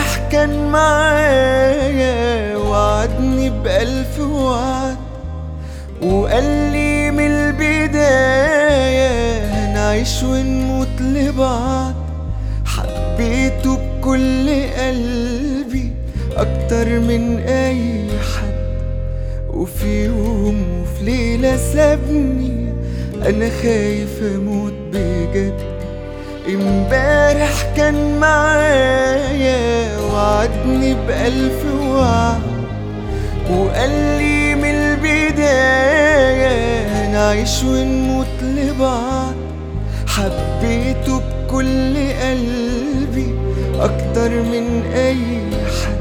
امبارح كان معايا وعدني بألف وعد. وقال لي من البداية هنعيش ونموت لبعض. حبيته بكل قلبي أكتر من أي حد. وفي يوم وفي ليلة سابني أنا خايف أموت بجد. امبارح كان معايا وعدني بألف وعد وقال لي من البداية هنعيش ونموت لبعض. حبيته بكل قلبي أكتر من أي حد.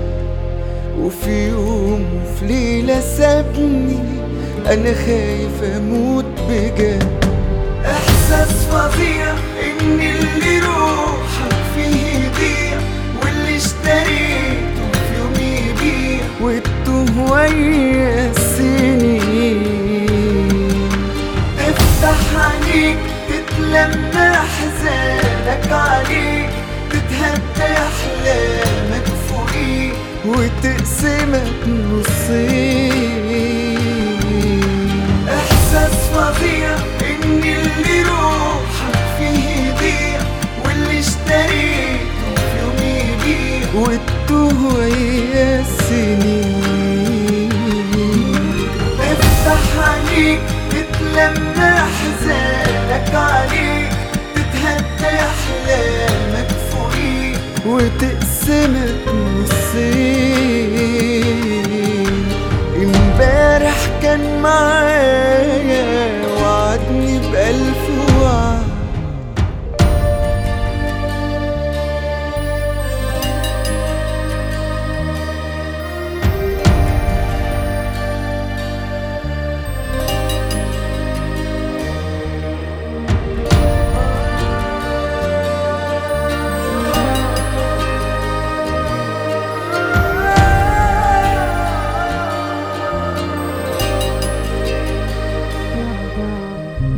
وفي يوم وفي ليلة سابني أنا خايف أموت بجد. إن اللي روحك فيه يضيع واللي اشتريته في يوم يبيع. ويا السنين افتح تتلمى عليك تتهدى أحلامك فوقيك وتقسمك نصين. والتوه ويا السنين افتح عينيك تتلمى أحزانك عليك تتهدى أحلامك فوقيك وتقسمك نصين امبارح كان معايا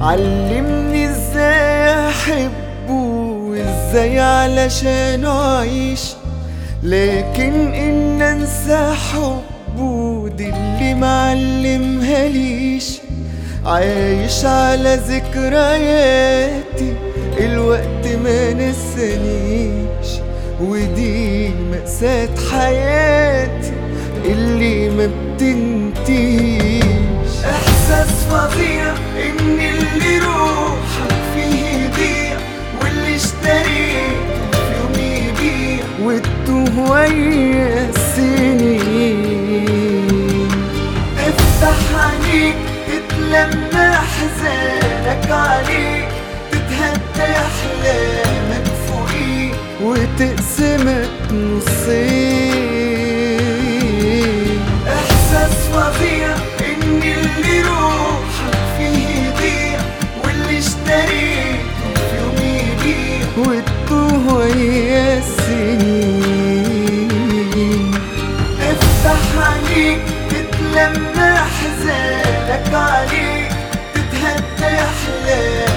علمني إزاي أحبه وإزاي علشان أعيش. لكن إن أنسى حبه دي اللي معلمها ليش. عايش على ذكرياتي الوقت ما نسانيش. ودي مأساة حياتي اللي ما بتنتهيش. احساس فظيع إن اللي روحك فيه يضيع واللي اشتريته في يوم يبيع والتوه ويا السنين افتح عينيك تتلمى احزانك عليك. تتهدى احلامك فوقيك وتقسمك نصين. يبيع والتوه ويا السنين افتح عينيك تتلمى احزانك عليك تتهدى احلامك